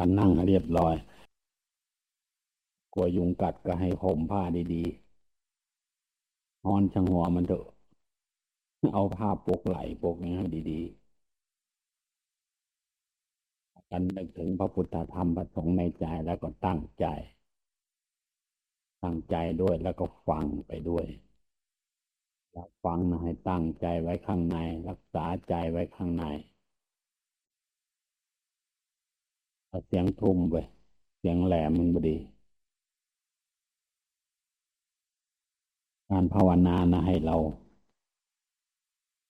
การนั่งให้เรียบร้อย กลัวยุงกัดก็ให้ห่มผ้าดีๆนอนชังหัวมันเถอะ เอาผ้าปกไหลปกนี้ให้ดีๆ กันนึกถึงพระพุทธธรรมประสงค์ในใจแล้วก็ตั้งใจ ตั้งใจด้วยแล้วก็ฟังไปด้วยรับฟังนะให้ตั้งใจไว้ข้างใน รักษาใจไว้ข้างใน เสียงทุ่มไป เสียงแหลมมันบดี การภาวนานะให้เรา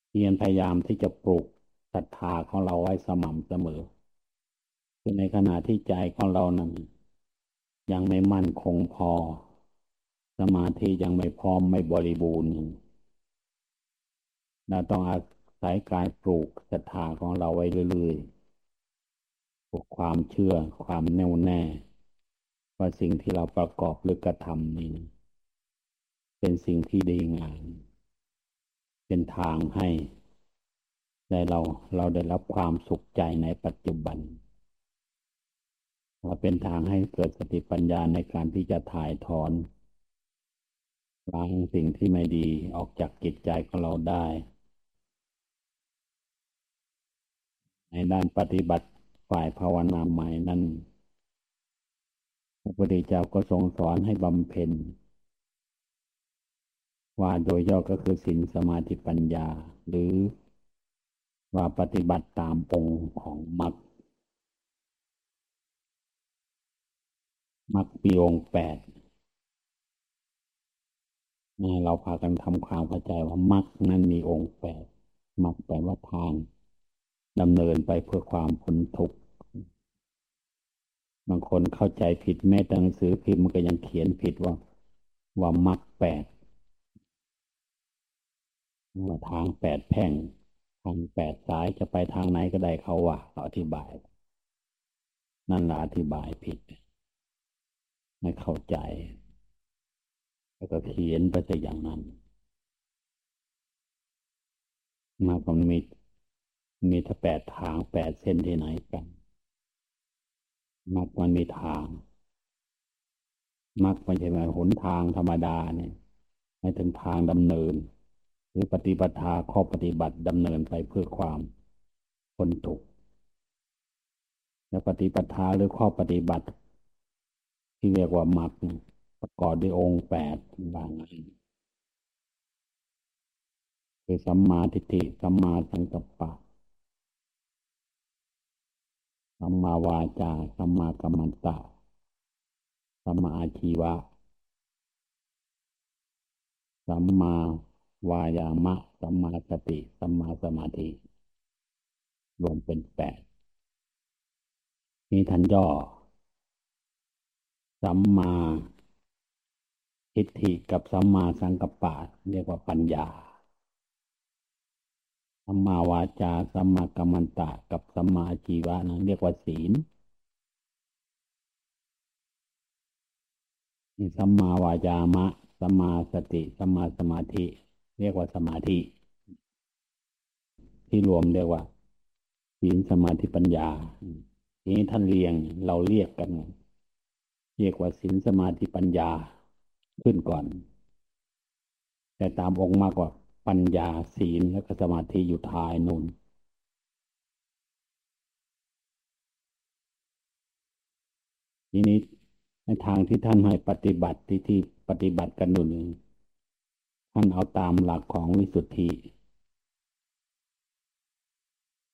เพียรพยายามที่จะปลูกศรัทธาของเราไว้สม่ำเสมอ คือในขณะที่ใจของเรานั้นยังไม่มั่นคงพอ สมาธิยังไม่พร้อมไม่บริบูรณ์เราต้องอาศัยการปลูกศรัทธาของเราไว้เรื่อยๆ ความเชื่อความแน่วแน่ ว่าสิ่งที่เราประกอบหรือกระทำนี้ เป็นสิ่งที่ดีงามเป็นทางให้ได้เราเราได้รับความสุขใจในปัจจุบันว่าเป็นทางให้เกิดสติปัญญาในการที่จะถ่ายถอนล้างสิ่งที่ไม่ดีออกจากจิตใจของเราได้ ในด้านปฏิบัติ ฝ่ายภาวนาใหม่นั้นพระพุทธเจ้าก็ทรงสอนให้บำเพ็ญ ว่าโดยย่อก็คือสินสมาธิปัญญา หรือว่าปฏิบัติตามองค์ของมรรคมรรคปีองแปดเราพากันทำความเข้าใจว่ามรรคนั้นมีองค์แปดมรรคแปลว่าทางดำเนินไปเพื่อความพ้นทุกข์ บางคนเข้าใจผิดแม้แต่หนังสือพิมพ์มันก็ยังเขียนผิดว่า ว่ามรรคแปดว่าทางแปดแพ่ง ทางแปดสายจะไปทางไหนก็ได้เขาว่าเขาอธิบาย นั่นแหละอธิบายผิด ไม่เข้าใจ แล้วก็เขียนไปแต่อย่างนั้นมาก็มีมีถ้าแปดทางแปดเส้นที่ไหนกัน มักมันมีทาง มักไม่ใช่หนทางธรรมดาเนี่ยไม่ถึงทางดำเนิน หรือปฏิบัติาข้อปฏิบัติดำเนินไปเพื่อความพ้นทุกข์และปฏิปทาหรือข้อปฏิบัติ ที่เรียกว่ามักประกอบด้วยองค์แปดบางอันคือสัมมาทิฏฐิสัมมาสังกัปปะ สัมมาวาจาสัมมากัมมันตะสัมมาอาชีวะสัมมาวายามะสัมมาสติสัมมาสมาธิรวมเป็นแปดมีทันย่อ สัมมาทิฏฐิกับสัมมาสังกัปปะ เรียกว่าปัญญา สัมมาวาจาสัมมากัมมันตะกับสัมมาชีวะนะเรียกว่าศีลนี่สัมมาวาจามะสัมมาสติสัมมาสมาธิ เรียกว่าสมาธิ ที่รวมเรียกว่าศีลสมาธิปัญญาทีนี้ท่านเรียงเราเรียกกัน เรียกว่าศีลสมาธิปัญญาขึ้นก่อน แต่ตามองค์มากกว่า ปัญญาศีลและก็สมาธิอยู่ท้ายนุ่นทีนี้ในทางที่ท่านให้ปฏิบัติที่ที่ปฏิบัติกันนุ่นท่านเอาตามหลักของวิสุทธิ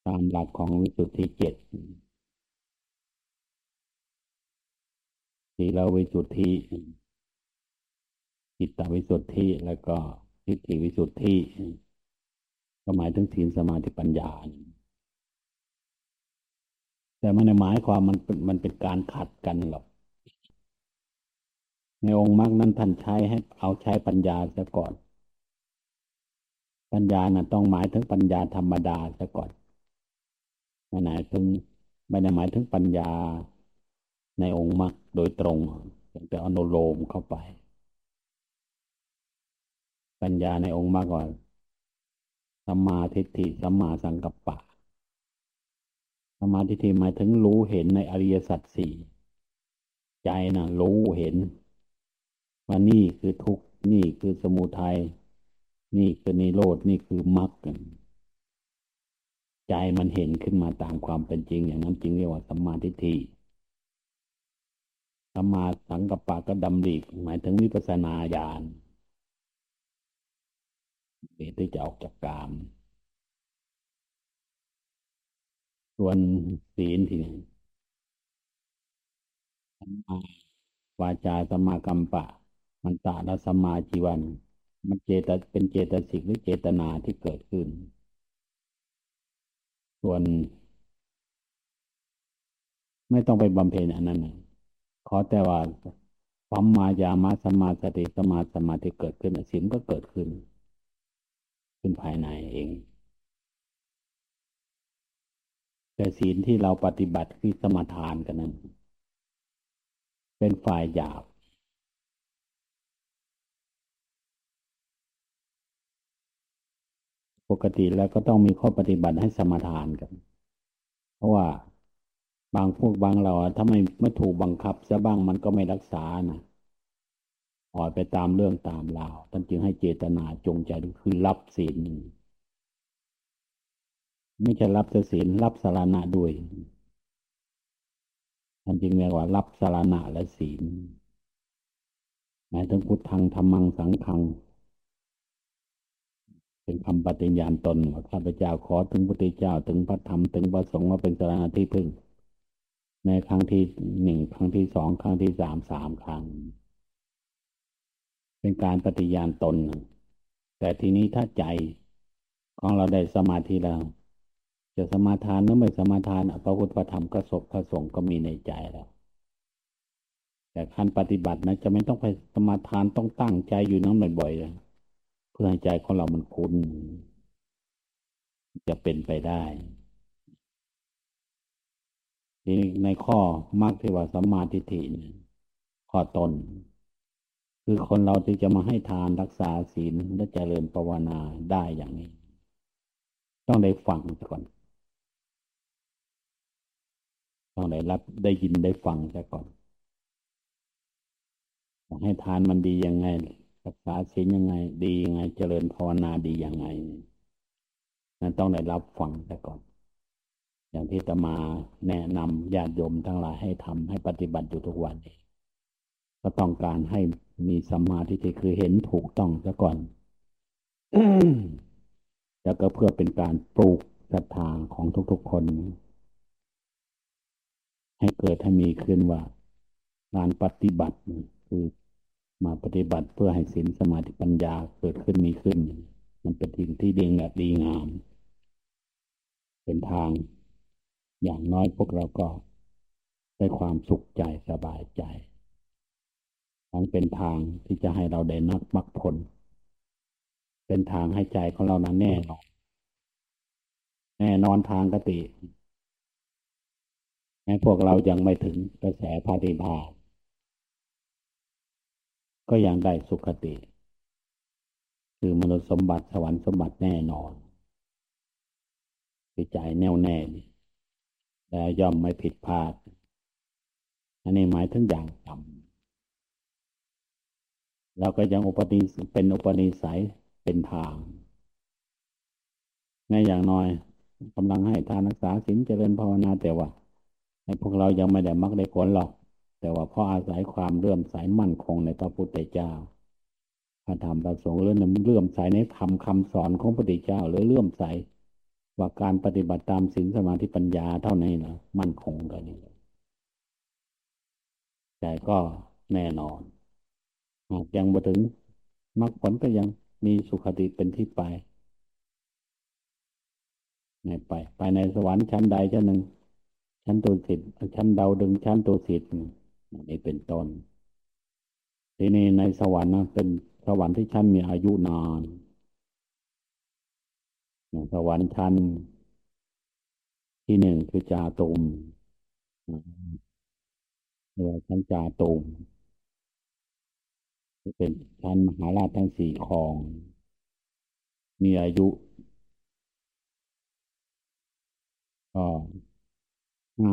ตามหลักของวิสุทธิเจ็ดสีลวิสุทธิจิตตวิสุทธิแล้วก็ ทิฏฐิวิสุทธิก็หมายถึงศีลสมาธิปัญญา แต่มันหมายความมันเป็นมันเป็นการขัดกันหรอกในองค์มรรคนั้นท่านใช้ให้เอาใช้ปัญญาซะก่อน ปัญญานะ่ะต้องหมายถึงปัญญาธรรมดาซะก่อนไม่หมายถึงไม่ได้หมายถึงปัญญาในองค์มรรคโดยตรงแต่อนุโลมเข้าไป ปัญญาในองค์มาก่อนสัมมาทิฏฐิสัมมาสังกัปปะสัมมาธิที่หมายถึงรู้เห็นในอริยสัจสี่ใจนะรู้เห็น ว่านี่คือทุกข์นี่คือสมุทัยนี่คือนิโรดนี่คือมรรคใจมันเห็นขึ้นมาตามความเป็นจริง อย่างนั้นจึงเรียกว่าสัมมาทิฏฐิสัมมาสังกัปปะก็ดำริหมายถึงวิปัสสนาญาณ เหตุที่จะออกจากกาม ส่วนศีลที่สัมมาวาจาสัมมากัมปะ มันตาและสัมมาจีวัน มันเจตเป็นเจตสิกหรือเจตนาที่เกิดขึ้น ส่วน ไม่ต้องไปบำเพ็ญอันนั้นขอแต่ว่าสัมมายามาสมาสติสมาสมาธิเกิดขึ้นศีลก็เกิดขึ้น ขึ้นภายในเอง แต่ศีลที่เราปฏิบัติคือสมาทานกันนั้น เป็นฝ่ายหยาบ ปกติแล้วก็ต้องมีข้อปฏิบัติให้สมาทานกัน เพราะว่าบางพวกบางเราถ้าไม่ไม่ถูกบังคับซะบ้างมันก็ไม่รักษานะ อ่อยไปตามเรื่องตามราวท่านจึงให้เจตนาจงใจคือรับศีลไม่ใช่รับศีลรับสารณะด้วยท่านจึงเรียกว่ารับสารณะและศีลหมายถึงพุทธังธรรมังสังขังเป็นคำปฏิญาณตนว่าข้าพเจ้าขอถึงพระพุทธเจ้าถึงพระธรรมถึงพระสงฆ์มาเป็นสารณะที่พึ่ง ในครั้งที่หนึ่งครั้งที่สองครั้งที่สามสามครั้ง เป็นการปฏิญาณตน แต่ทีนี้ถ้าใจของเราได้สมาธิแล้ว จะสมาทานหรือไม่สมาทานพระพุทธธรรมก็ศพพระสงฆ์ก็มีในใจแล้วแต่ขั้นปฏิบัตินะจะไม่ต้องไปสมาทานต้องตั้งใจอยู่นั้นบ่อยๆเลยเพื่อให้ใจของเรามันคุ้นจะเป็นไปได้ทีนี้ในข้อมรรคที่ว่าสัมมาทิฏฐิข้อต้น คือคนเราที่จะมาให้ทานรักษาศีลและเจริญภาวนาได้อย่างนี้ ต้องได้ฟังก่อน ต้องได้รับได้ยินได้ฟังซะก่อน ให้ทานมันดียังไง รักษาศีลยังไง ดียังไง เจริญภาวนาดียังไงนั่นต้องได้รับฟังซะก่อน อย่างที่ตมาแนะนำญาติโยมทั้งหลายให้ทำให้ปฏิบัติอยู่ทุกวันก็ต้องการให้ มีสัมมาทิฏฐิคือเห็นถูกต้องซะก่อน แล้วก็เพื่อเป็นการปลูกศรัทธาของทุกๆคน ให้เกิดให้มีขึ้นว่าการปฏิบัติคือมาปฏิบัติเพื่อให้ศีลสมาธิปัญญาเกิดขึ้นมีขึ้น มันเป็นสิ่งที่ดีงามดีงาม เป็นทางอย่างน้อยพวกเราก็ได้ความสุขใจสบายใจ ทั้งเป็นทางที่จะให้เราได้นักมรรคผล เป็นทางให้ใจของเรานั้นแน่นอน แน่นอนทางกติแม้พวกเรายังไม่ถึงกระแสพาธิภาก็ยังได้สุขติ คือมนุษย์สมบัติสวรรค์สมบัติแน่นอนคือใจแน่วแน่แล้วย่อมไม่ผิดพลาด อันนี้หมายถึงอย่างต่ำ เราก็ยังอุปนิเป็นอุปนิสัยเป็นทางในอย่างน้อยกำลังให้ทานรักษาศีลเจริญภาวนาแต่ว่าในพวกเรายังไม่ได้มักได้ผลหรอก แต่ว่าเพราะอาศัยความเลื่อมใสมั่นคงในพระพุทธเจ้าพระธรรมประสงค์หรือเลื่อมใสในธรรมคำสอนของพระพุทธเจ้าหรือเลื่อมใสว่าการปฏิบัติตามศีลสมาธิปัญญาเท่านี้นะมั่นคงกันนี้ใจก็แน่นอน หากยังมาถึงมรรคผลก็ยังมีสุขติเป็นที่ไปในไป ไปในสวรรค์ชั้นใดชั้นหนึ่ง ชั้นตัวสิทธิ์ชั้นดาวดึงชั้นตัวสิทธิ์นี่เป็นต้นทีนี้ในสวรรค์นะเป็นสวรรค์ที่ชั้นมีอายุนานสวรรค์ชั้นที่หนึ่งคือจาตุมเรือชั้นจาตุม เป็นชั้นมหาราชทั้งสี่คอง มีอายุก็ห้า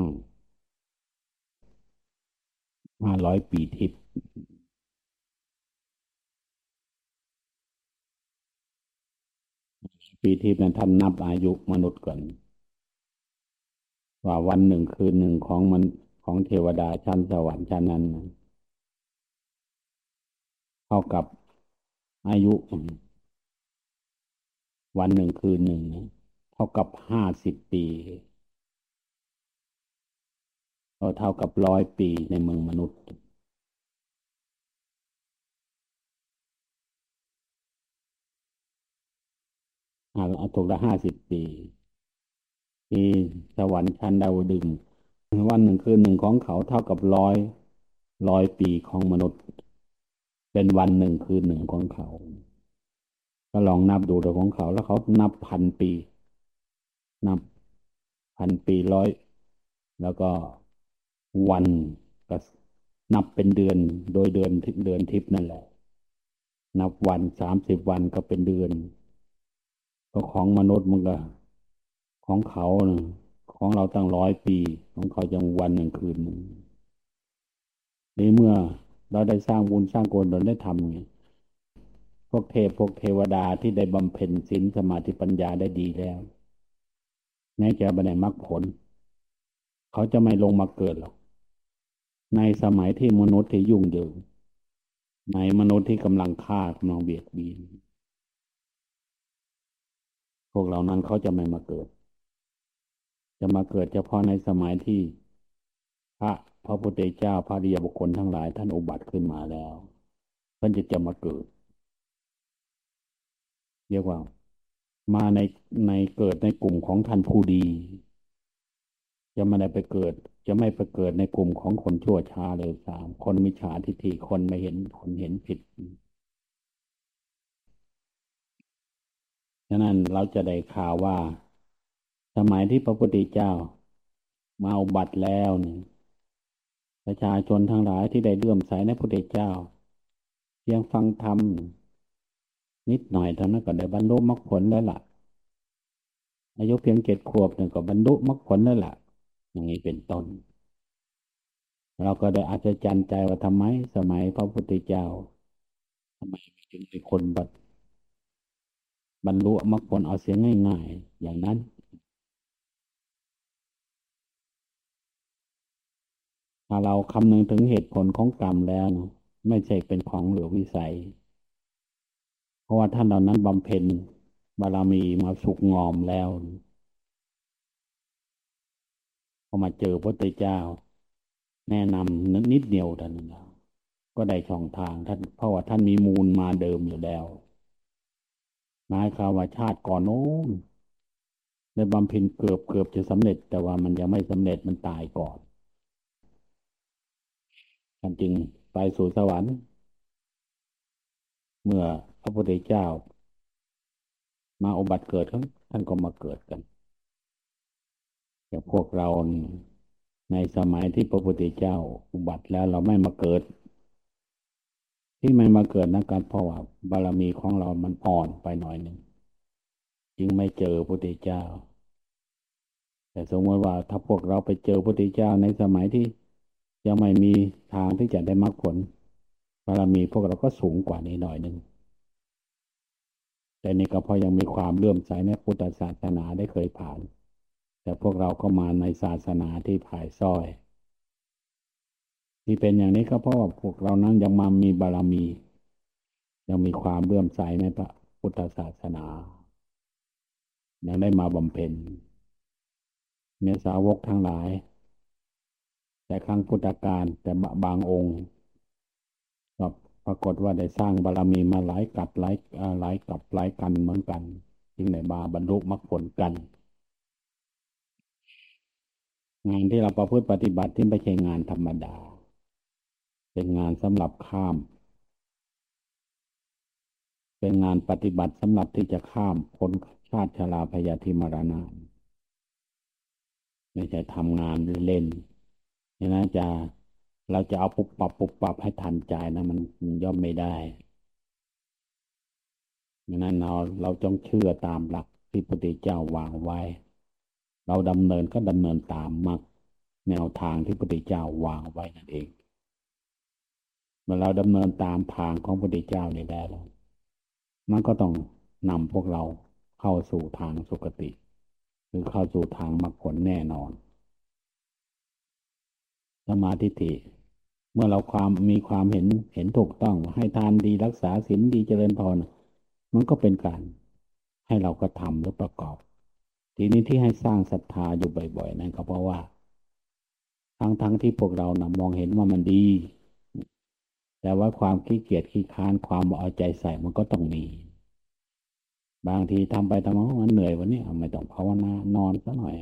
ห้าร้อยปีทิพย์ปีทิพย์นั้นท่านนับอายุมนุษย์ก่อน ว่าวันหนึ่งคืนหนึ่งของมันของเทวดาชั้นสวรรค์ชั้นนั้นเท่ากับอายุวันหนึ่งคืนหนึ่งเท่ากับห้าสิบปีเท่ากับร้อยปีในเมืองมนุษย์ อาถูกละห้าสิบปี ที่สวรรค์ชั้นดาวดึง วันหนึ่งคืนหนึ่งของเขาเท่ากับร้อยร้อยปีของมนุษย์ เป็นวันหนึ่งคืนหนึ่งของเขา ก็ลองนับดูตัวของเขาแล้วเขานับพันปี นับพันปีร้อย แล้วก็วันก็นับเป็นเดือนโดยเดือนเดือนทิพย์นั่นแหละ นับวันสามสิบวันก็เป็นเดือนก็ของมนุษย์มันก็ของเขานะของเราตั้งร้อยปี ของเขาจังวันหนึ่งคืนหนึ่งในเมื่อ เราได้สร้างบุญสร้างกุศลได้ทำไงพวกเทพพวกเทวดาที่ได้บำเพ็ญศีลสมาธิปัญญาได้ดีแล้วแม้จะบันไดมรรคผล เขาจะไม่ลงมาเกิดหรอก ในสมัยที่มนุษย์ที่ยุ่งเหยิงในมนุษย์ที่กำลังฆ่ากำลังเบียดเบียนพวกเหล่านั้นเขาจะไม่มาเกิด จะมาเกิดเฉพาะในสมัยที่พระ พระพุทธเจ้าพระริยบุคคลทั้งหลาย ท่านอุบัติขึ้นมาแล้วท่านจะจะมาเกิดเรียกว่า มาในในเกิดในกลุ่มของท่านผู้ดี จะไม่ได้ไปเกิด จะไม่ไปเกิดในกลุ่มของคนชั่วช้าเลยสามคนมิจฉาทิฏฐิคนไม่เห็นคนเห็นผิดฉะนั้นเราจะได้ข่าวว่า สมัยที่พระพุทธเจ้า มาอุบัติแล้วเนี่ย ประชาชนทั้งหลายที่ได้เลื่อมใสในพระพุทธเจ้า เพียงฟังธรรมนิดหน่อยเท่านั้นก็ได้บรรลุมรรคผลแล้วล่ะ อายุเพียงเจ็ดขวบหนึ่งก็บรรลุมรรคผลแล้วล่ะ อย่างนี้เป็นต้น เราก็ได้อาจจะจันใจว่าทำไม สมัยพระพุทธเจ้าทำไมจึงมีคนบัดบรรลุมรรคผลเอาเสียงง่าย ๆ อย่างนั้น ถ้าเราคำนึงถึงเหตุผลของกรรมแล้วนะไม่ใช่เป็นของเหลือวิสัย เพราะว่าท่านเหล่านั้นบำเพ็ญบารมีมาสุกงอมแล้วพอมาเจอพระเตเจ้า แนะนำนิดนิดเดียวท่านนั้นก็ได้ช่องทางท่านเพราะว่าท่านมีมูลมาเดิมอยู่แล้วหมายควาว่าชาติก่อนโน้นได้บำเพ็ญเกือบเกือบจะสำเร็จ แต่ว่ามันยังไม่สำเร็จมันตายก่อน ท่านจึงไปสู่สวรรค์ เมื่อพระพุทธเจ้า มาอุบัติเกิดท่านก็มาเกิดกันแต่างพวกเราในสมัยที่พระพุทธเจ้าอุบัติแล้วเราไม่มาเกิด ที่ไม่มาเกิดนะการเพราะว่าบารมีของเรามันอ่อนไปหน่อยหนึ่งจึงไม่เจอพระพุทธเจ้า แต่สมมติว่าถ้าพวกเราไปเจอพระพุทธเจ้าในสมัยที่ ยังไม่มีทางที่จะได้มรรคผลบารมีพวกเราก็สูงกว่านี้หน่อยหนึ่งแต่นี่ก็เพราะยังมีความเลื่อมใสในพุทธศาสนาได้เคยผ่าน แต่พวกเราก็มาในศาสนาที่ผายซ้อย ที่เป็นอย่างนี้ก็เพราะว่าพวกเรานั้นยังมามีบารมี ยังมีความเบื่อมใสในพระพุทธศาสนา ยังได้มาบำเพ็ญเนื้อสาวกทั้งหลาย แต่ครั้งพุทธกาลแต่บางองค์ก็ปรากฏว่าได้สร้างบารมีมาหลายกัดหลายหลายกับหลายกันเหมือนกันจึงได้มาบรรลุมรรคผลกันงานที่เราประพฤติปฏิบัติที่ไม่ใช่งานธรรมดา เป็นงานสำหรับข้าม เป็นงานปฏิบัติสำหรับที่จะข้ามพ้นชาติชราพยาธิมรณะไม่ใช่ทำงานเล่น นี่นะจะเราจะเอาปุบปับปุบปับให้ทันใจนะมันย่อมไม่ได้ดังนั้นเราเราต้องเชื่อตามหลักที่พระพุทธเจ้าวางไว้ เราดำเนินก็ดำเนินตามมรรคแนวทางที่พระพุทธเจ้าวางไว้นั่นเอง เมื่อเราดำเนินตามทางของพระพุทธเจ้านี่ได้แล้วมันก็ต้องนำพวกเราเข้าสู่ทางสุคติ หรือเข้าสู่ทางมรรคผลแน่นอน มาธิิเมื่อเราความมีความเห็นเห็นถูกต้อง ให้ทานดีรักษาศีลดีเจริญพรมันก็เป็นการให้เรากระทำหรือประกอบ ทีนี้ที่ให้สร้างศรัทธาอยู่บ่อย ๆ นั่นก็เพราะว่า ทั้งๆทที่พวกเรานะมองเห็นว่ามันดี แต่ว่าความขี้เกียจขี้ค้านความเอาใจใส่มันก็ต้องมี บางทีทำไปทำมามันเหนื่อยวันนี้ไม่ต้องภาวนานอนซะหน่อย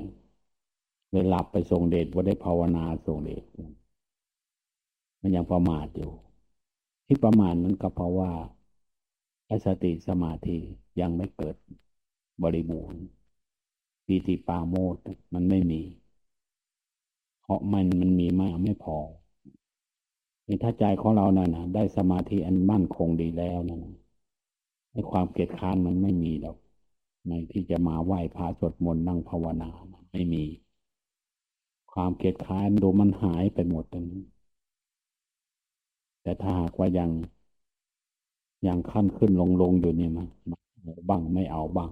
เลยหลับไปส่งเดชว่าได้ภาวนาส่งเดชมันยังประมาทอยู่ ที่ประมาทนั้นก็เพราะว่าสติสมาธิยังไม่เกิดบริบูรณ์ปีติปาโมดมันไม่มี เพราะมันมันมีมากไม่พอในถ้าใจของเรานั่นนะได้สมาธิอันมั่นคงดีแล้วนั่นในความเกียดค้านมันไม่มีหรอกในที่จะมาไหว้พระสวดมนต์นั่งภาวนาไม่มี ความเกลียดค้านดูมันหายไปหมดตรงนี้ แต่ถ้าหากว่ายังยังขั้นขึ้นลงลงอยู่เนี่ยมันเอาบ้างไม่เอาบ้าง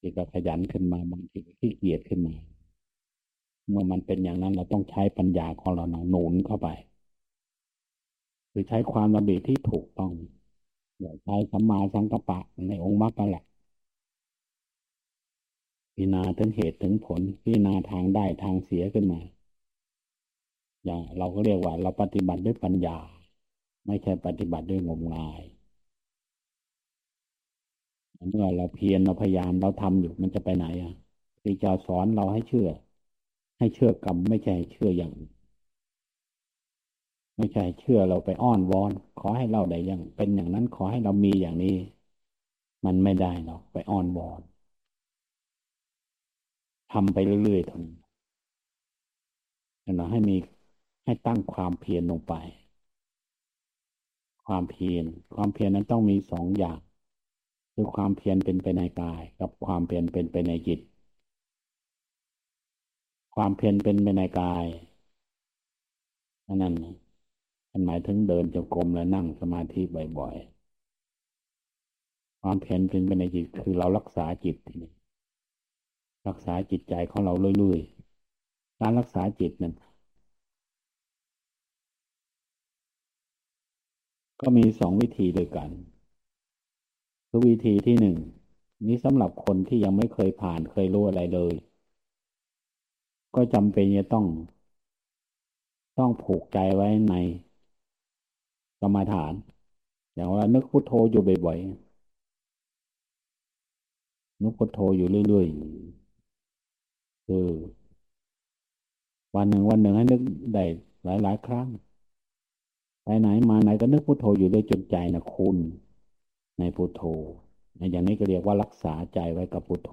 ทีก็ขยันขึ้นมาบางทีก็ขี้เกียจขึ้นมา เมื่อมันเป็นอย่างนั้นเราต้องใช้ปัญญาของเราหนุนเข้าไปคือใช้ความระเบียบที่ถูกต้องอย่าใช้สัมมาสังกัปปะในองค์มรรคแหละ พิจารณาถึงเหตุถึงผล พิจารณาทางได้ทางเสียขึ้นมา อย่างเราก็เรียกว่าเราปฏิบัติด้วยปัญญา ไม่ใช่ปฏิบัติด้วยงมงาย เมื่อเราเพียรเราพยายามเราทำอยู่มันจะไปไหนอะที่จะสอนเราให้เชื่อ ให้เชื่อกรรมไม่ใช่เชื่ออย่างไม่ใช่เชื่อเราไปอ้อนวอน ขอให้เราได้อย่างเป็นอย่างนั้นขอให้เรามีอย่างนี้ มันไม่ได้หรอกไปอ้อนวอน ทำไปเรื่อยๆทนเราให้มีให้ตั้งความเพียรลงไป ความเพียรความเพียรนั้นต้องมีสองอย่าง คือความเพียรเป็นไปในกาย กับความเพียรเป็นไปในจิต ความเพียรเป็นไปในกายนั่นมันหมายถึงเดินจงกรมและนั่งสมาธิบ่อยๆ ความเพียรเป็นไปในจิตคือเรารักษาจิตทีนี้ รักษาจิตใจของเราเรื่อยๆ การรักษาจิตนั้นก็มีสองวิธีด้วยกัน คือวิธีที่หนึ่งนี้สำหรับคนที่ยังไม่เคยผ่านเคยรู้อะไรเลย ก็จำเป็นจะต้อง ต้องผูกใจไว้ในกรรมฐาน อย่างว่านึกพุโทโธอยู่บ่อยๆนึกพุโทโธอยู่เรื่อยๆ คือ วันหนึ่งวันหนึ่งให้นึกได้หลายๆครั้ง ไปไหนมาไหนก็นึกพุโทโธอยู่ด้วยจนใจนะคุณ ในพุโทโธอย่างนี้ก็เรียกว่ารักษาใจไว้กับพุโทโธ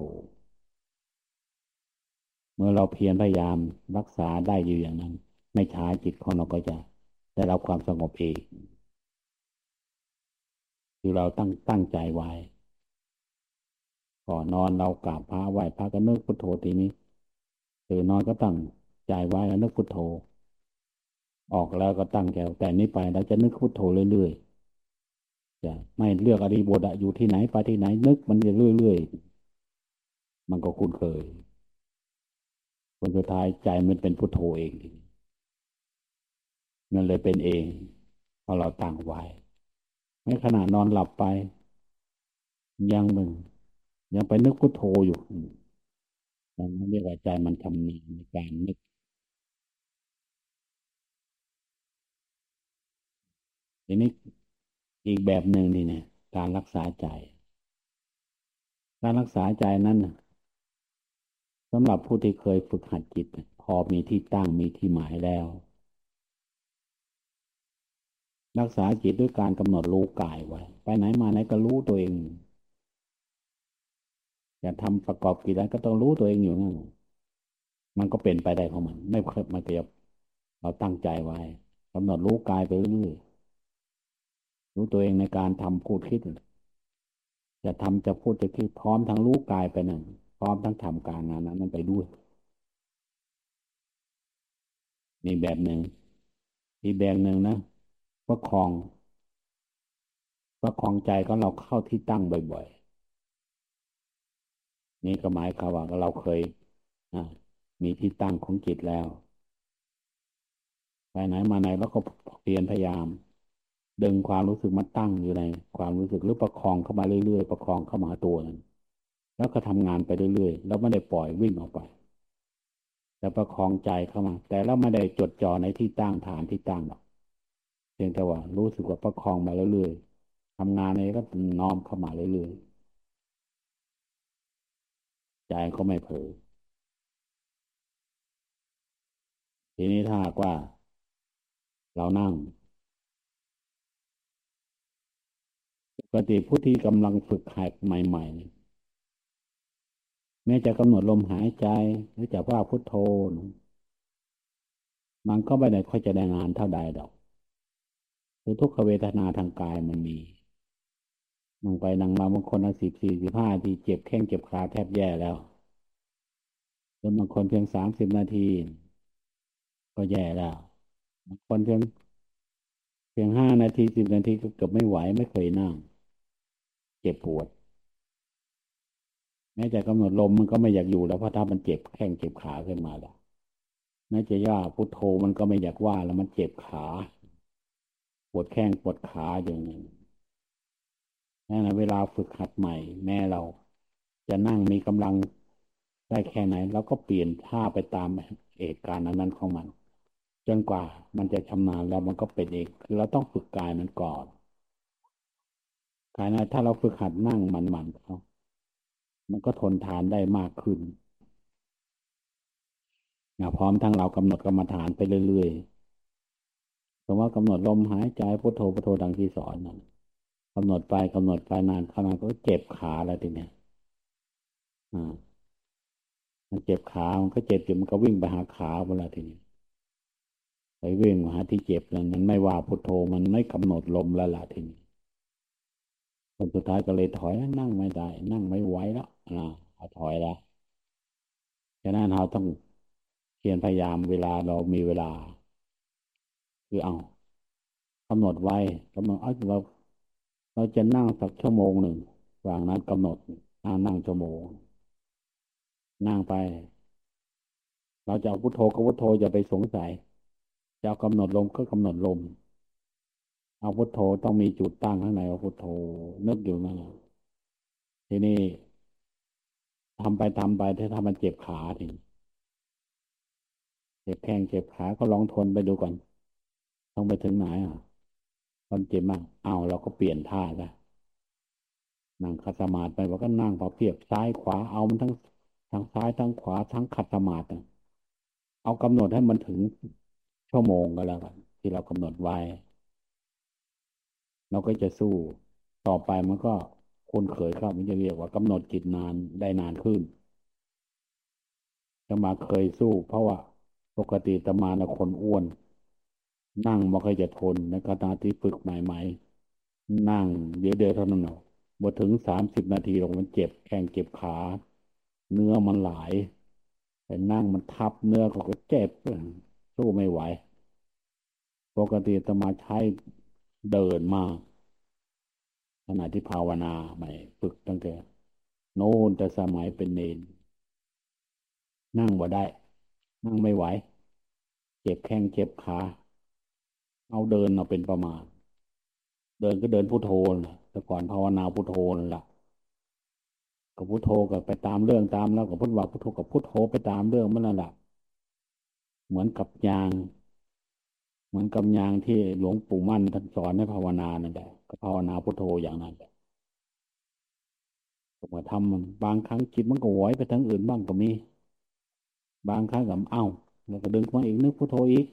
เมื่อเราเพียรพยายามรักษาได้อยู่อย่างนั้น ไม่ช้าจิตของเราก็จะได้รับความสงบเองคือเราตั้งตั้งใจไว้ก่อนนอนเรากราบพระไหว้พระก็นึกพุโทโธทีนี้ ตื่นนอนก็ตั้งใจไว้แล้วนึกพุทโธ ออกแล้วก็ตั้งใจแต่นี้ไปเราจะนึกพุทโธเรื่อยๆจะไม่เลือกอริบทอยู่ที่ไหนไปที่ไหนนึกมันจะเรื่อยๆมันก็คุ้นเคยคนสุดท้ายใจมันเป็นพุทโธเองนั่นเลยเป็นเองพอเราตั้งไว้ไม่ขณะนอนหลับไป ยังมึงยังไปนึกพุทโธอยู่ เรียกว่าใจมันทำนานในการนึกทีนี้อีกแบบหนึ่งนี่เนี่ย การรักษาใจ การรักษาใจนั้นสำหรับผู้ที่เคยฝึกหัดจิต พอมีที่ตั้งมีที่หมายแล้ว รักษาจิตด้วยการกำหนดรู้กายไว้ ไปไหนมาไหนก็รู้ตัวเอง อย่าทำประกอบกิจอะไรก็ต้องรู้ตัวเองอยู่นั่นมันก็เป็นไปได้ของมัน ไม่เคยมาเกียบเราตั้งใจไว้กำหนดรู้กายไปเรื่อยรู้ตัวเองในการทำพูดคิดจะทำจะพูดจะคิดพร้อมทั้งรู้กายไปนั่นพร้อมทั้งทำการงานนั้นไปด้วยนี่แบบหนึ่งอีกแบบหนึ่งนะประคองประคองใจของเราเข้าที่ตั้งบ่อยๆ นี่ก็หมายความว่าเราเคยมีที่ตั้งของจิตแล้ว ไปไหนมาไหนแล้วก็เพียรพยายาม ดึงความรู้สึกมาตั้งอยู่ใน ความรู้สึกหรือประคองเข้ามาเรื่อยๆประคองเข้ามาตัวนั้น แล้วก็ทำงานไปเรื่อยๆแล้วไม่ได้ปล่อยวิ่งออกไปแต่ประคองใจเข้ามา แต่เราไม่ได้จดจ่อในที่ตั้งฐานที่ตั้งหรอกเพียงแต่ว่ารู้สึกว่าประคองมาเรื่อยๆทำงานนี้ก็น้อมเข้ามาเรื่อยๆ ใจก็ไม่เผลอทีนี้ถ้าว่า เรานั่ง ปกติผู้ที่กำลังฝึกหัดใหม่ๆ แม้จะกำหนดลมหายใจหรือจะว่าพุทโธ มันก็ไม่ได้ค่อยจะได้งานเท่าใดดอกทุกขเวทนาทางกายมันมี นั่งไปนั่งมาบางคนสิบสี่สิบห้าทีเจ็บแข้งเจ็บขาแทบแย่แล้วจนบางคนเพียงสามสิบนาที ก็แย่แล้วบางคนเพียงเพียงห้านาทีสิบนาทีก็เกือบไม่ไหวไม่เคยนั่ง เจ็บปวดแม้จะกำหนดลมมันก็ไม่อยากอยู่แล้วเพราะถ้ามันเจ็บแข้งเจ็บขาขึ้นมาแล้วแม้จะย่าพุทโธมันก็ไม่อยากว่าแล้วมันเจ็บขา ปวดแข้งปวดขาอย่างนี้ นั่นนะเวลาฝึกหัดใหม่ แม่เรา จะนั่งมีกำลังได้แค่ไหนเราก็เปลี่ยนท่าไปตามเหตุการณ์นั้นของมัน จนกว่ามันจะชำนาญแล้วมันก็เป็นเอง คือเราต้องฝึกกายมันก่อนกายนะถ้าเราฝึกหัดนั่งมันๆเขามันก็ทนทานได้มากขึ้นนะพร้อมทั้งเรากำหนดกรรมฐานไปเรื่อยๆสมมติว่ากำหนดลมหายใจพุทโธพุทโธดังที่สอนนะ กำหนดไปกำหนดไปนานเข้ามาก็เจ็บขาแล้วทีเนี้ยอ่ามันเจ็บขา มันก็เจ็บอยู่มันก็วิ่งไปหาขาเวลาทีนี้ไปวิ่งหาที่เจ็บแล้วมันไม่ว่าพุทโธมันไม่กำหนดลมแล้วละทีนี้คนสุดท้ายก็เลยถอยนั่งไม่ได้ นั่งไม่ไหวแล้วนะเอาถอยแล้วฉะนั้นเราต้องเพียรพยายามเวลาเรามีเวลา คือเอากำหนดไว้กำหนดเอาเรา เราจะนั่งสักชั่วโมงหนึ่งวางนั้นกำหนดนั่งนั่งชั่วโมง นั่งไป เราจะเอาพุทโธก็พุทโธอย่าไปสงสัยจะเอากำหนดลมก็กำหนดลม เอาพุทโธต้องมีจุดตั้งข้างในเอาพุทโธนึกอยู่นั่นทีนี้ทำไปทำไปถ้าทำมันเจ็บขาทีเจ็บแข้งเจ็บขาก็ลองทนไปดูก่อน ต้องไปถึงไหนอะ คนเจ็บมาก เอาเราก็เปลี่ยนท่าละนั่งขัดสมาธิไปว่าก็นั่งพอเพียบซ้ายขวาเอามันทั้งทั้งซ้ายทั้งขวาทั้งขัดสมาธิเอากำหนดให้มันถึงชั่วโมงก็แล้วกันที่เรากำหนดไว้ เราก็จะสู้ต่อไปมันก็คุ้นเคยครับมันจะเรียกว่ากำหนดจิตนานได้นานขึ้นจะมาเคยสู้ เพราะว่าปกติตมานะคนอ้วน นั่งม่เคยจะทนในขณะที่ฝึกใหม่ๆ นั่งเดี๋ยวเดียวเท่านั้นเนาะบถึงสามสิบนาทีลงมันเจ็บแข้งเจ็บขา เนื้อมันหลายไปนั่งมันทับเนื้อเขาก็เจ็บสู้ไม่ไหว ปกติตมาใช้เดินมาขณะที่ภาวนาใหม่ฝึกตั้งแต่โน้นแต่สมัยเป็นเนน นั่งบ่ได้ นั่งไม่ไหว เจ็บแข้งเจ็บขา เอาเดินเอาเป็นประมาณ เดินก็เดินพุโทโธแต่ก่อนภาวนาพุโทโธนั่ะกับพุโทโธกับไปตามเรื่องตามแล้วกับพุทธว่าพุทโธกับพุทโธไปตามเรื่องมันนั่นแหละเหมือนกับยาง เหมือนกับยางที่หลวงปู่มั่นท่านสอนให้ภาวนานั่นแหละก็ภาวนาพุทโธอย่างนั้นแหละผมมาทำบางครั้งจิตมันก็ไหวไปทั้งอื่นบ้างก็มี บางครั้งกับเอ้า แล้วก็ดึงมาอีกนึกพุทโธอีก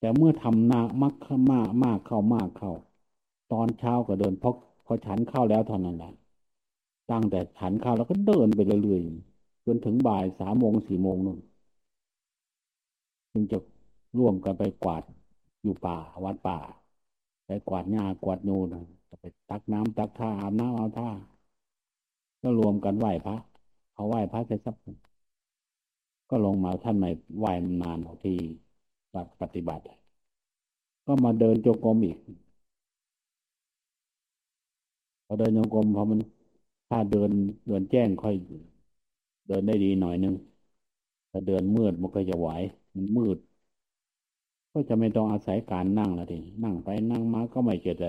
แต่เมื่อทำนามักมากมากเข้ามากเข้า ตอนเช้าก็เดินพอพอฉันเข้าแล้วเท่านั้นแหละตั้งแต่ฉันเข้าแล้วก็เดินไปเรื่อยๆจนถึงบ่ายสามโมงสี่โมงนู่นจึงจะร่วมกันไปกวาดอยู่ป่าวัดป่าไปกวาดหญ้ากวาดนูนจะไปตักน้ำตักท่าอาบน้ำเอาท่าก็รวมกันไหว้พระภพอไหว้พระเสร็จสักก็ลงมาท่านไม่ไหว้นานที ปฏิบัติ ก็มาเดินโจกรมอีกพอเดินโจกรมพอมันถ้าเดินเดินแจ้งค่อย เดินได้ดีหน่อยนึงถ้าเดินมืดมันก็จะไหวมันมืด ก็จะไม่ต้องอาศัยการนั่งแล้วทีนั่งไปนั่งมาก็ไม่เจ็บแต่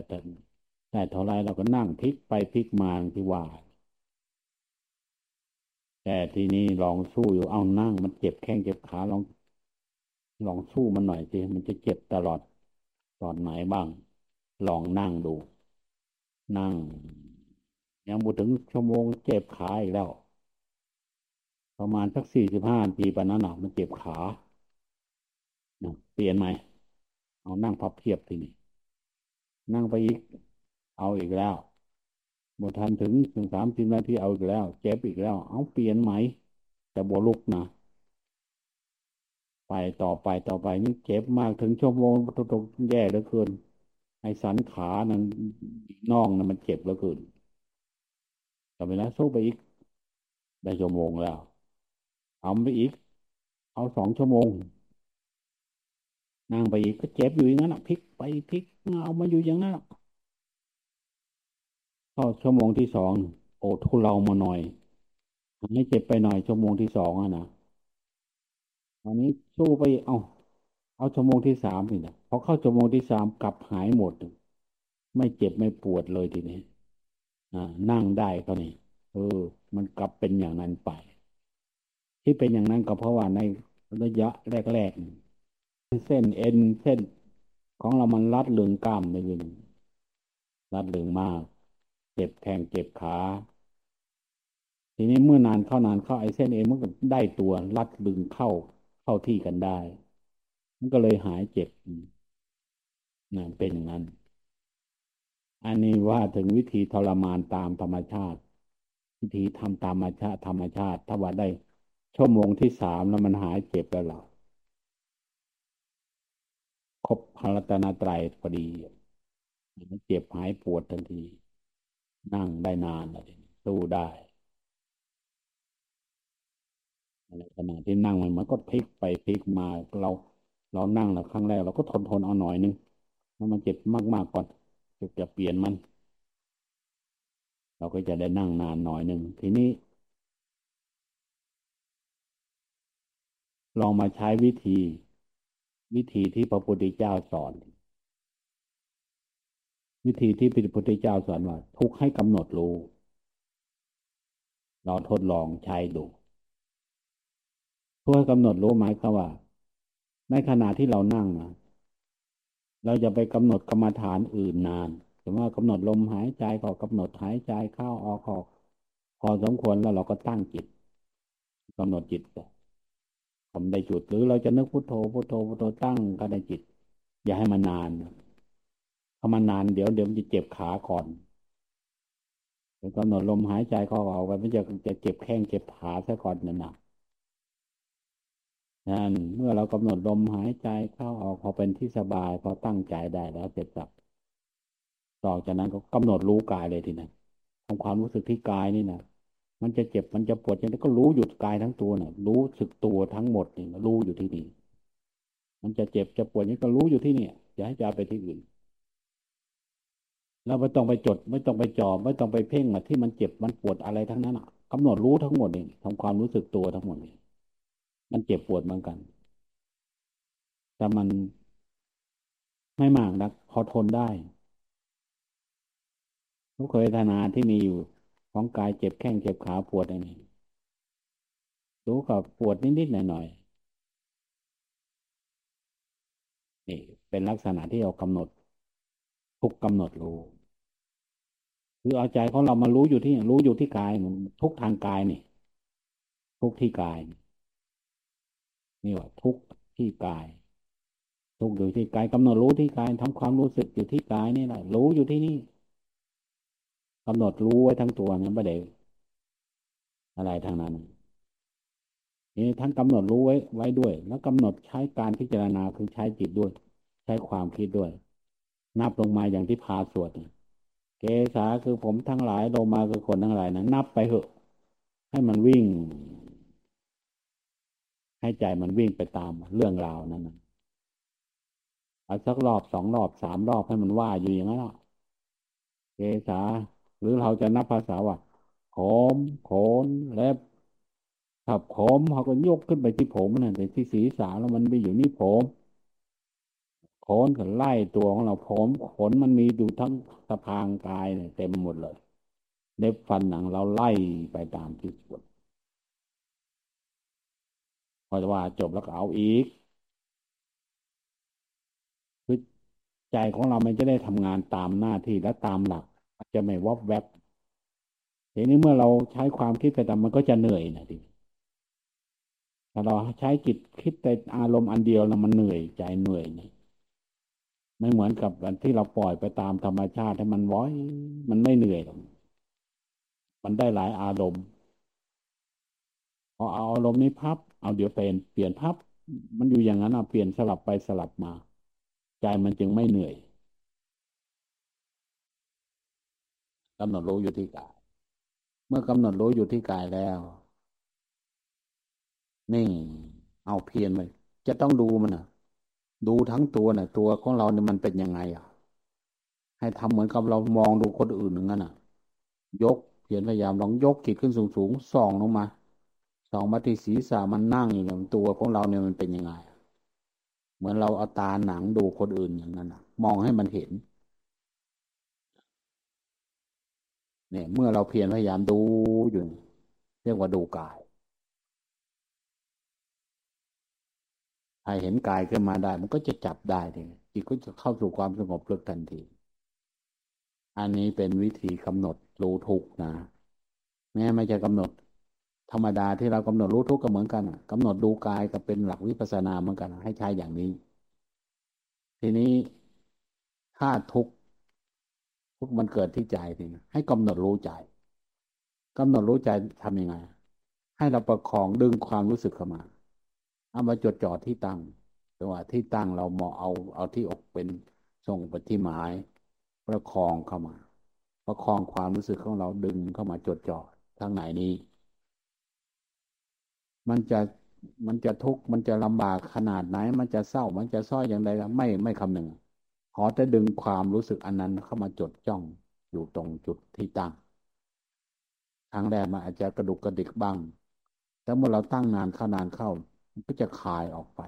แต่เท่าไรเราก็นั่งพลิกไปพลิกมาที่ว่าแต่ทีนี้ลองสู้อยู่เอานั่งมันเจ็บแข้งเจ็บขาลอง ลองสู้มันหน่อยสิมันจะเจ็บตลอดตอนไหนบ้าง ลองนั่งดู นั่ง ยังบูถึงชั่วโมงเจ็บขาอีกแล้ว ประมาณสักสี่สิบห้านาทีปะนั้นหนามันเจ็บขาเปลี่ยนไหมเอานั่งพับเพียบทีนี้นั่งไปอีก เอาอีกแล้วบทันถึงถึงสามสิบนาทีเอาอีกแล้ว เจ็บอีกแล้ว เอาเปลี่ยนไหม แต่บวลุกนะ ไปต่อไปต่อไปนี่เจ็บมากถึงชั่วโมงตกแย่เหลือเกินไอ้สันขานั้นน่องนั้นมันเจ็บเหลือเกินต่อไปแล้วสู้ไปอีก ได้ชั่วโมงแล้ว เอาไปอีก เอาสองชั่วโมง นั่งไปอีกก็เจ็บอยู่อย่างนั้นพลิกไปพลิกเอามาอยู่อย่างนั้นเข้าชั่วโมงที่สองโอ้ทุเรามาหน่อยให้เจ็บไปหน่อยชั่วโมงที่สองอะนะ อนนี้สู้ไปเอาเอาชั่วโมงที่สามนี่นะพอเข้าชั่วโมงที่สามกลับหายหมด ไม่เจ็บไม่ปวดเลยทีนี้นั่งได้เขานี่เออ มันกลับเป็นอย่างนั้นไป ที่เป็นอย่างนั้นก็เพราะว่าในระยะแรกๆเส้นเอ็นเส้นของเรามันรัดเลืองกล้ามไม่ยืนรัดเลืองมาก เจ็บแข้งเจ็บขา ทีนี้เมื่อนานเข้านานเข้าไอ้เส้นเอ็นมันก็ได้ตัวรัดดึงเข้า เข้าที่กันได้ มันก็เลยหายเจ็บนะเป็นอย่างนั้น อันนี้ว่าถึงวิธีทรมานตามธรรมชาติ วิธีทำตามธรรมชาติธรรมชาติ ถ้าว่าได้ชั่วโมงที่สามแล้วมันหายเจ็บแล้วหรอครบพรัตนาไตรพอดีมันเจ็บหายปวดทันที นั่งได้นานเลยสู้ได้ใน ขณะที่นั่งมันมันก็พลิกไปพลิกมาเรา เรานั่งแล้วครั้งแรกเราก็ทนทนเอาหน่อยนึงถ้ามันเจ็บมากๆก่อนจะจะเปลี่ยนมัน เราก็จะได้นั่งนานหน่อยหนึ่งทีนี้ ลองมาใช้วิธี วิธีที่พระพุทธเจ้าสอน วิธีที่พระพุทธเจ้าสอนว่า ทุกให้กำหนดรู้ เราทดลองใช้ดู ทุกให้กำหนดรู้หมายความว่า ในขณะที่เรานั่งนะเราจะไปกำหนดกรรมฐานอื่นนานสมมติว่ากำหนดลมหายใจขอกำหนดหายใจเข้าออกออกพอสมควรแล้วเราก็ตั้งจิตกำหนดจิตทำได้จุดหรือเราจะนึกพุโทโธพุโทโธพุโทโธตั้งก็ได้จิต อย่าให้มันนานถ้ามานานเดี๋ยวเดี๋ยวมันจะเจ็บขาก่อนกำหนดลมหายใจเข้าออกไปมันจะจะเจ็บแข้งเจ็บขาซะก่อนนั่นนะ นั่นเมื่อเรากำหนดลมหายใจเข้าออกพอเป็นที่สบาย พอตั้งใจได้แล้วเสร็จสับต่อจากนั้นก็กำหนดรู้กายเลยทีนั้นทำความรู้สึกที่กายนี่นะมันจะเจ็บมันจะปวดอย่างนี้ก็รู้หยุดกายทั้งตัวนะ่ะ รู้สึกตัวทั้งหมดนี่รู้อยู่ที่นี่มันจะเจ็บจะปวดนี้ก็รู้อยู่ที่นี่อย่าให้จะไปที่อื่นเราไม่ต้องไปจด ไม่ต้องไปจอไม่ต้องไปเพ่งมาที่มันเจ็บมันปวดอะไรทั้งนั้นอะกำหนดรู้ทั้งหมดเองทำความรู้สึกตัวทั้งหมดเอง มันเจ็บปวดเหมือนกัน แต่มันไม่มากนักพอทนได้ทุกเวทนาที่มีอยู่ของกายเจ็บแข้งเจ็บขาปวดอะไรนี่รู้กับปวดนิดๆหน่อยๆนี่เป็นลักษณะที่เรากำหนดทุกกำหนดรู้คือเอาใจของเรามารู้อยู่ที่รู้อยู่ที่กายทุกทางกายนี่ทุกที่กายนี่ ว่าทุกที่กาย ทุกอยู่ที่กายกำหนดรู้ที่กายทำความรู้สึกอยู่ที่กายนี่แหละรู้อยู่ที่นี่กำหนดรู้ไว้ทั้งตัวนั้นประเดี๋ยวอะไรทางนั้นนี่ทั้งกำหนดรู้ไว้ไว้ด้วย แล้วกำหนดใช้การพิจารณาคือใช้จิตด้วย ใช้ความคิดด้วย นับลงมาอย่างที่พาสวดเกษาคือผมทั้งหลายโลมาคือคนทั้งหลายนะนับไปเหอะ ให้มันวิ่ง ให้ใจมันวิ่งไปตามเรื่องราวนั้นเอาสักรอบสองรอบสามรอบให้มันว่าอยู่อย่างนั้นเกษาหรือเราจะนับภาษาว่าโขมโขนเล็บถ้าผมเขาก็ยกขึ้นไปที่ผมนะแต่ที่ศีรษะแล้วมันไปอยู่นี่ผมขนก็ไล่ตัวของเราผมขนมันมีดูทั้งสะพางกายเนี่ยเต็มหมดเลยเล็บฟันหนังเราไล่ไปตามที่ส่วน พอจะว่าจบแล้วก็เอาอีกคือใจของเรามันจะได้ทำงานตามหน้าที่และตามหลักจะไม่วอบแวบทีนี้เมื่อเราใช้ความคิดไปตามมันก็จะเหนื่อยนะทีถ้าเราใช้จิตคิดแต่อารมณ์อันเดียวแล้วมันเหนื่อยใจเหนื่อยนี่ไม่เหมือนกับอันที่เราปล่อยไปตามธรรมชาติให้มันว้อยมันไม่เหนื่อยหรอกมันได้หลายอารมณ์พอเอาอารมณ์นี้พับ เอาเดี๋ยวเป็นเปลี่ยนพับมันอยู่อย่างนั้นอะเปลี่ยนสลับไปสลับมาใจมันจึงไม่เหนื่อยกำหนดรู้อยู่ที่กาย เมื่อกำหนดรู้อยู่ที่กายแล้ว นี่ เอาเพียรไปจะต้องดูมันนะดูทั้งตัวนะตัวของเราเนี่ยมันเป็นยังไงอะ ให้ทำเหมือนกับเรามองดูคนอื่นอย่งนั้นอะ ยกเพียรพยายามลองยกจิตขึ้นสูงสูงส่องลงมา ส่องมาที่ศีรษะมันนั่งอยู่ในตัวของเราเนี่ยมันเป็นยังไง เหมือนเราเอาตาหนังดูคนอื่นอย่างนั้นนะมองให้มันเห็น เนี่ย เมื่อเราเพียรพยายามดูอยู่เรียกว่าดูกายใครเห็นกายขึ้นมาได้ มันก็จะจับได้ทีจิตก็จะเข้าสู่ความสงบเลิกทันที อันนี้เป็นวิธีกำหนดรู้ทุกนะแม้ไม่จะกำหนด ธรรมดาที่เรากำหนดรู้ทุกข์ก็เหมือนกันกำหนดดูกายก็เป็นหลักวิปัสสนาเหมือนกัน ให้ใช้อย่างนี้ ทีนี้ถ้าทุกข์ทุกข์มันเกิดที่ใจทีให้กำหนดรู้ใจกำหนดรู้ใจทำยังไง ให้เราประคองดึงความรู้สึกเข้ามาเอามาจดจ่อที่ตั้งแต่ว่าที่ตั้งเราเหมาะเอาเอาที่อกเป็นส่งไปที่หมาย ประคองเข้ามา ประคองความรู้สึกของเราดึงเข้ามาจดจ่อทางไหนนี้ มันจะมันจะทุกข์มันจะลำบากขนาดไหน มันจะเศร้ามันจะซ้อยอย่างไรไม่ไม่คำหนึ่งขอจะดึงความรู้สึกอันนั้นเข้ามาจดจ้องอยู่ตรงจุดที่ตั้งครั้งแรกมันอาจจะกระดุกกระดิกบ้างแต่เมื่อเราตั้งนานเข้านานเข้ามันก็จะคลายออกไป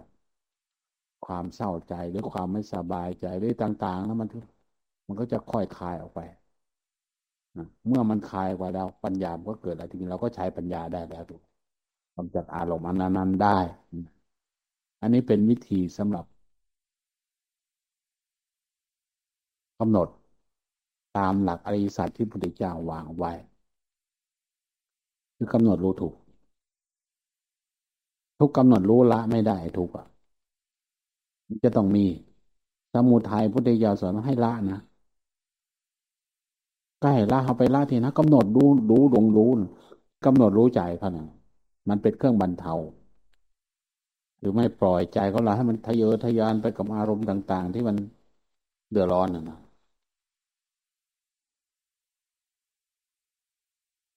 ความเศร้าใจหรือความไม่สบายใจหรือต่าง ๆ แล้วมันมันก็จะค่อยคลายออกไปเมื่อมันคลายกว่าแล้วปัญญาก็เกิดอะไรทีนี้เราก็ใช้ปัญญาได้แล้วถูก กำจัดอารมณ์อันนั้นได้ อันนี้เป็นวิธีสำหรับกำหนดตามหลักอริยสัจที่พุทธเจ้าวางไว้ คือกำหนดรู้ถูก ทุกกำหนดรู้ละไม่ได้ทุกอะมันจะต้องมีสมุทัยพุทธิยาสอนให้ละนะก็ให้ละเอาไปละทีนะกำหนดรู้รู้ดงรู้กำหนดรู้ใจเขานะ มันเป็นเครื่องบรรเทา หรือไม่ปล่อยใจเขาเราให้มันทะเยอทะยานไปกับอารมณ์ต่าง ๆ ที่มันเดือดร้อนนะนะ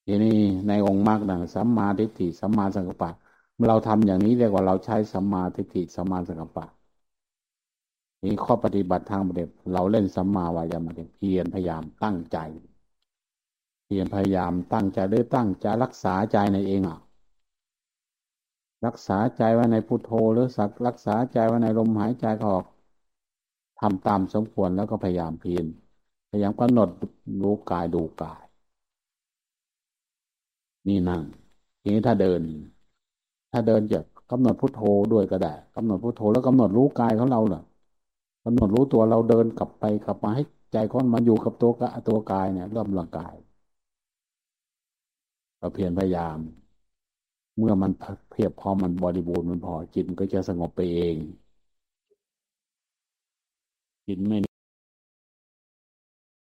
ทีนี้ในองค์มรรคนะสัมมาทิฏฐิสัมมาสังกัปปะเราทำอย่างนี้เรียกว่าเราใช้สัมมาทิฏฐิสัมมาสังกัปปะนี่ข้อปฏิบัติทางปฏิบัติเราเล่นสัมมาวายามะเพียรพยายามตั้งใจ เพียรพยายามตั้งใจด้วยตั้งใจรักษาใจในเองอะ รักษาใจไว้ในพุทโธหรือสักรักษาใจไว้ในลมหายใจออกทำตามสมควรแล้วก็พยายามเพียรพยายามกำหนดรู้กายดูกาย นี่นั่งทีนี้ถ้าเดิน ถ้าเดินจะกำหนดพุทโธด้วยก็ได้กำหนดพุทโธแล้วกำหนดรู้กายของเราเน่ะกำหนดรู้ตัวเราเดินกลับไปกลับมาให้ใจคนมันอยู่กับตัวกะตัวกายเนี่ยเริ่มร่างกายเราเพียรพยายาม เมื่อมันเพียบพอมันบริบูรณ์มันพอจิตก็จะสงบไปเองจิตไม่